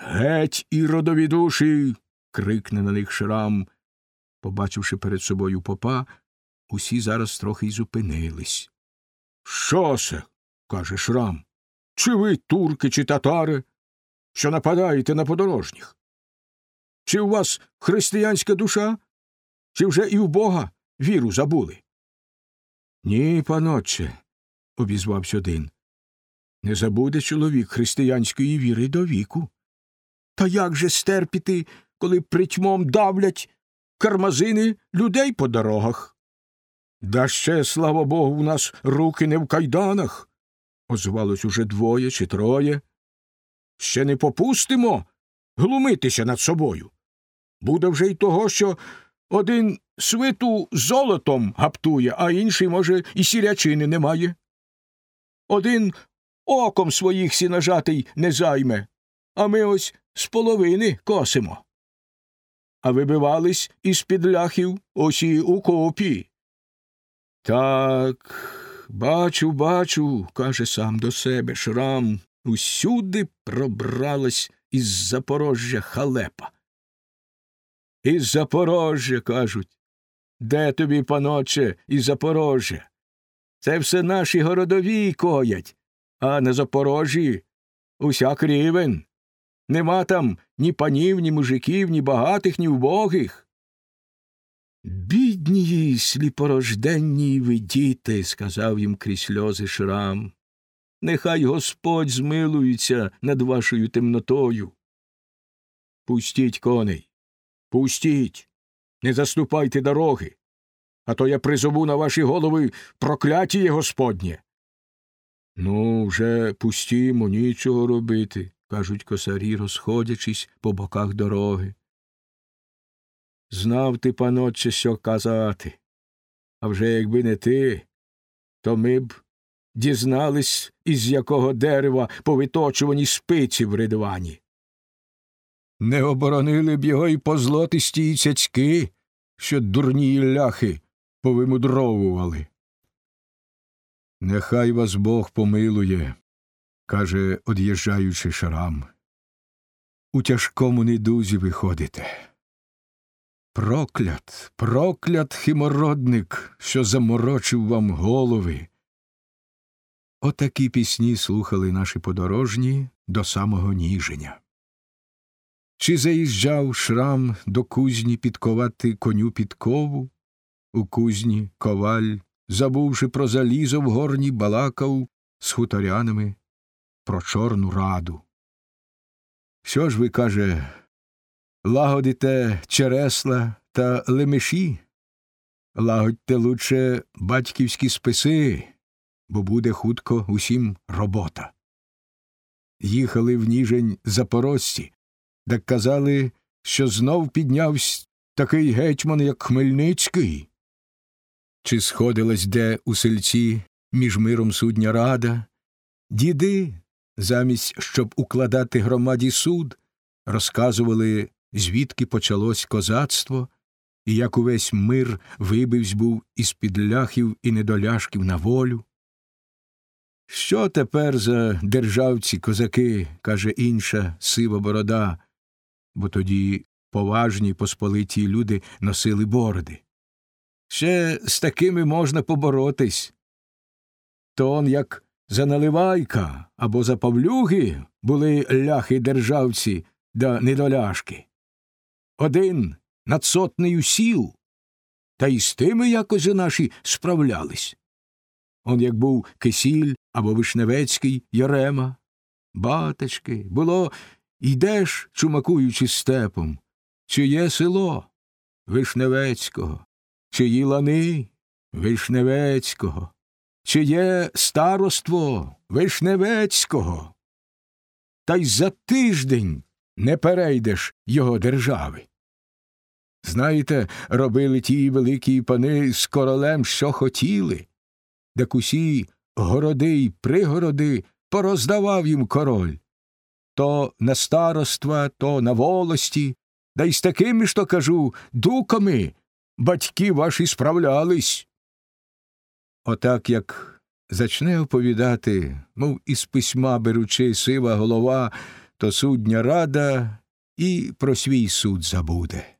Геть і родові душі. крикне на них Шрам. Побачивши перед собою попа, усі зараз трохи й зупинились. Що це? каже Шрам. Чи ви турки, чи татари, що нападаєте на подорожніх? Чи у вас християнська душа? Чи вже і в Бога віру забули? Ні, панотче, обізвався один. Не забуде чоловік християнської віри до віку. Та як же стерпіти, коли притьмом давлять кармазини людей по дорогах? Да ще, слава Богу, у нас руки не в кайданах. Озвалось уже двоє чи троє. Ще не попустимо глумитися над собою. Буде вже й того, що один свиту золотом гаптує, а інший, може, і сірячини немає. Один оком своїх сінажатий не займе, а ми ось з половини косимо. А вибивались із під ляхів ось і у копі. Так, бачу, бачу, каже сам до себе Шрам, усюди пробралась із Запорожжя халепа. Із Запорожжя, кажуть. Де тобі, паноче, із Запорожжя? Це все наші городові коять, а на Запорожжі усяк рівень. Нема там ні панів, ні мужиків, ні багатих, ні убогих. Бідні сліпорожденні ви діти, сказав їм крізь сльози Шрам. Нехай Господь змилується над вашою темнотою. Пустіть коней, пустіть, не заступайте дороги, а то я призову на ваші голови прокляття Господнє. Ну, вже пустімо, нічого робити, кажуть косарі, розходячись по боках дороги. Знав ти, панотче, що казати. А вже якби не ти, то ми б дізнались, із якого дерева повиточувані спиці в ридвані. Не оборонили б його й позлотисті й цяцьки, що дурні ляхи повимудровували. Нехай вас Бог помилує, каже, од'їжджаючи шрам. У тяжкому недузі виходите. Проклят, проклят химородник, що заморочив вам голови. Отакі пісні слухали наші подорожні до самого ніження. Чи заїжджав шрам до кузні підковати коню підкову? У кузні коваль, забувши про залізо в горні, балакав з хуторянами про Чорну раду. Що ж ви, каже, лагодите чересла та лемеші? Лагодьте лучше батьківські списи, бо буде хутко усім робота. Їхали в ніжень запорожці, так казали, що знов піднявся такий гетьман, як Хмельницький. Чи сходилась де у сельці між миром судня рада, діди, замість щоб укладати громаді суд, розказували, звідки почалось козацтво, і як увесь мир вибивсь був із під ляхів і недоляшків на волю. Що тепер за державці козаки, каже інша сива борода, бо тоді поважні посполиті люди носили бороди. Ще з такими можна поборотись. То он як за наливайка або за павлюги були ляхи державці да недоляшки. Один над сотнею сіл, та й з тими якось наші справлялись. Он як був Кисіль або Вишневецький Ярема. Батечки, було, йдеш, чумакуючи степом, чиє село Вишневецького, чиї лани Вишневецького, чиє староство Вишневецького. Та й за тиждень не перейдеш його держави. Знаєте, робили ті великі пани з королем, що хотіли, так усі городи й пригороди пороздавав їм король. То на староства, то на волості, да й з такими то кажу, дуками батьки ваші справлялись. Отак як зачне оповідати, мов із письма беручи сива голова, то судня рада і про свій суд забуде.